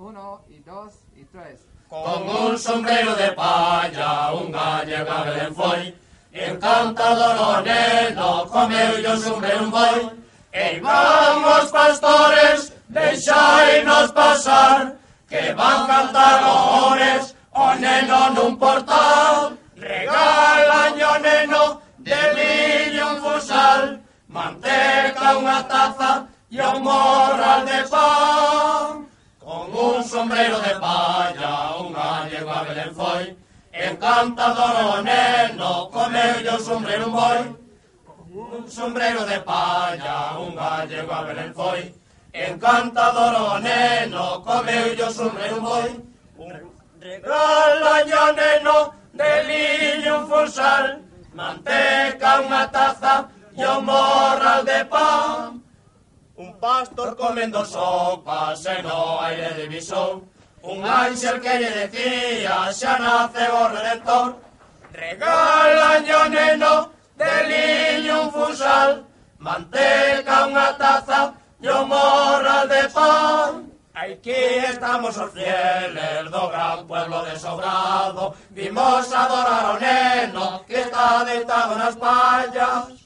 Uno y dos y tres. Con un sombrero de palla, un gallego a Belén foi, encantador neno, comeu yo sombrero un boi, e vamos pastores, deixainos pasar, que van cantar ores, o neno nun portal, regalaño neno, de liño un fusal, manteca unha taza, e o sombrero de palla, unha a Belén foi, encantador o neno, comeu yo sombrero un boi, un sombrero de palla, un gallego a Belén foi, encantador o neno, comeu yo sombrero un boi, un regalaño neno de liño un fosal, manteca unha taza e un morral de pan, Un pastor comendo sopas e no aire divisou Un ángel que lle decía xa nace o redentor Regalaño neno de liño un fusal Manteca unha taza e un morral de pan. Aquí estamos os fieles do gran pueblo de Sobrado. Vimos adorar ao neno que está deitado nas pallas